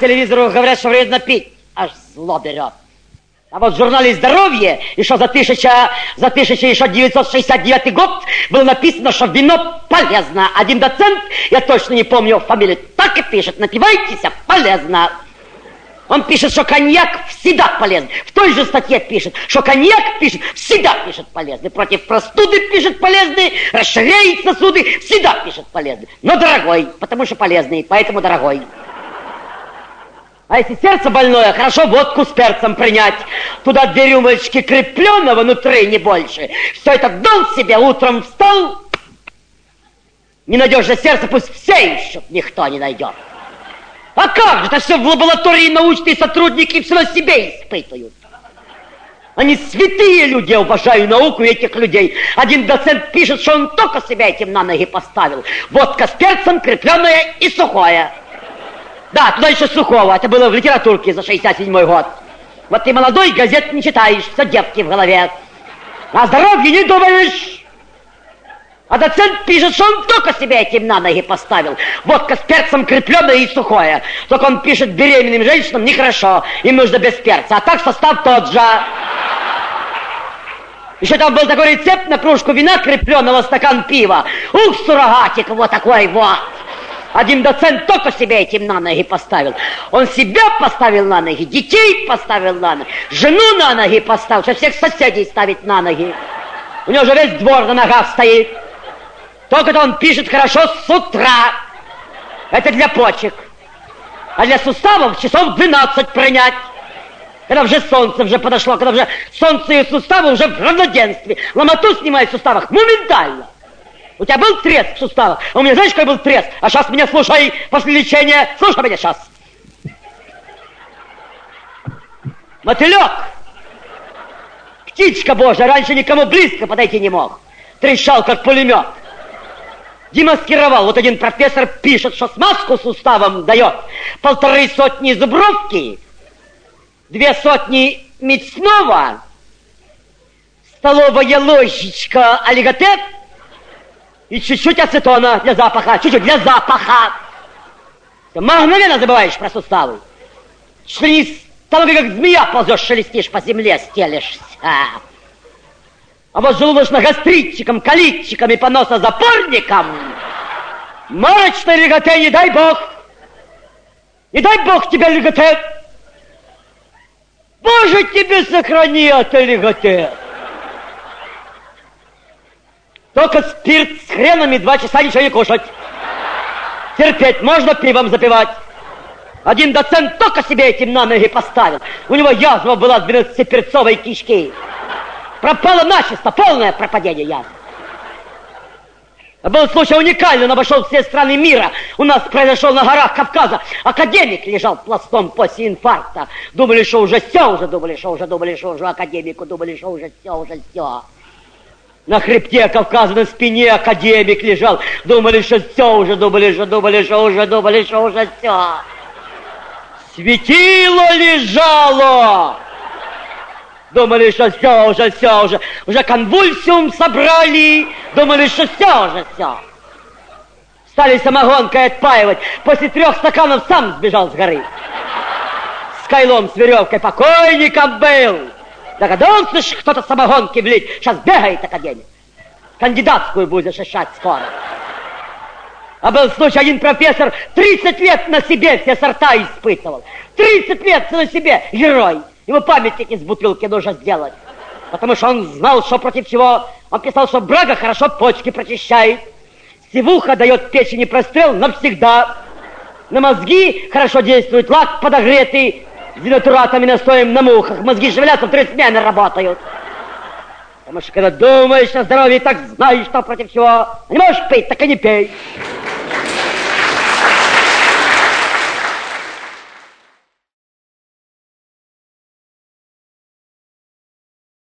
телевизору говорят, что вредно пить. Аж зло берет. А вот в журнале «Здоровье» еще за, тысяча, за 1969 год было написано, что вино полезно. Один доцент, я точно не помню фамилию, так и пишет, напивайтесь, а полезно. Он пишет, что коньяк всегда полезен. В той же статье пишет, что коньяк пишет, всегда пишет полезный. Против простуды пишет полезный, расширяет сосуды, всегда пишет полезный. Но дорогой, потому что полезный, поэтому дорогой. А если сердце больное, хорошо водку с перцем принять. Туда две рюмочки крепленного внутри, не больше. Все это дал себе, утром встал. Не найдешь же сердце, пусть все ищут, никто не найдет. А как же это все в лаборатории научные сотрудники все на себе испытывают? Они святые люди, я уважаю науку этих людей. Один доцент пишет, что он только себя этим на ноги поставил. Водка с перцем, крепленная и сухое. Да, туда еще сухого. Это было в литературке за 67 год. Вот ты молодой, газет не читаешь, все девки в голове. А здоровье не думаешь. А доцент пишет, что он только себя этим на ноги поставил. Водка с перцем крепленная и сухое. Только он пишет беременным женщинам нехорошо, им нужно без перца. А так состав тот же. Еще там был такой рецепт на кружку вина крепленного стакан пива. Ух, суррогатик, вот такой вот. Один доцент только себя этим на ноги поставил. Он себя поставил на ноги, детей поставил на ноги, жену на ноги поставил, что всех соседей ставить на ноги. У него же весь двор на ногах стоит. Только-то он пишет хорошо с утра. Это для почек. А для суставов часов 12 принять. Когда уже солнце уже подошло, когда уже солнце и суставы уже в равноденстве. Ломоту снимает в суставах моментально. У тебя был треск в суставах, а у меня знаешь, какой был треск? А сейчас меня слушай после лечения. Слушай меня сейчас. Мотылек, птичка божья, раньше никому близко подойти не мог. Трещал, как пулемет демаскировал. Вот один профессор пишет, что смазку суставом дает полторы сотни зубровки, две сотни мясного, столовая ложечка олиготеп и чуть-чуть ацетона для запаха, чуть-чуть для запаха. Ты мгновенно забываешь про суставы. Не того, как змея ползешь, шелестишь по земле, стелишься. А вот желудочно-гастритчикам, колитчикам и поносозапорникам марочной леготе не дай бог. Не дай бог тебе леготе. Боже, тебе сохрани от леготе. Только спирт с хренами два часа ничего не кушать. Терпеть можно пивом запивать. Один доцент только себе этим на ноги поставил. У него язва была с 12-перцовой кишки. Пропало начисто, полное пропадение язв. Был случай уникальный, он обошел все страны мира. У нас произошел на горах Кавказа. Академик лежал пластом после инфаркта. Думали, что уже все, уже думали, что уже, думали, что уже академику, думали, что уже все, уже все. На хребте Кавказа, на спине академик лежал. Думали, что все уже, думали, что, думали, что уже, думали, что уже все. Светило лежало. Думали, что все уже, все уже. Уже конвульсиум собрали. Думали, что все уже, все. Стали самогонкой отпаивать. После трех стаканов сам сбежал с горы. С кайлом, с веревкой покойником был. Догадался, что кто-то самогонки влить. Сейчас бегает академик. Кандидатскую будет защищать скоро. А был случай, один профессор 30 лет на себе все сорта испытывал. 30 лет на себе герой. Ему памятник из бутылки нужно сделать. Потому что он знал, что против чего. Он писал, что брага хорошо почки прочищает. Сивуха дает печени прострел навсегда. На мозги хорошо действует лак подогретый с денатуратами настоем на мухах. Мозги шевелятся, в три смены работают. Потому что когда думаешь о здоровье, так знаешь, что против чего. Не можешь пить, так и не пей.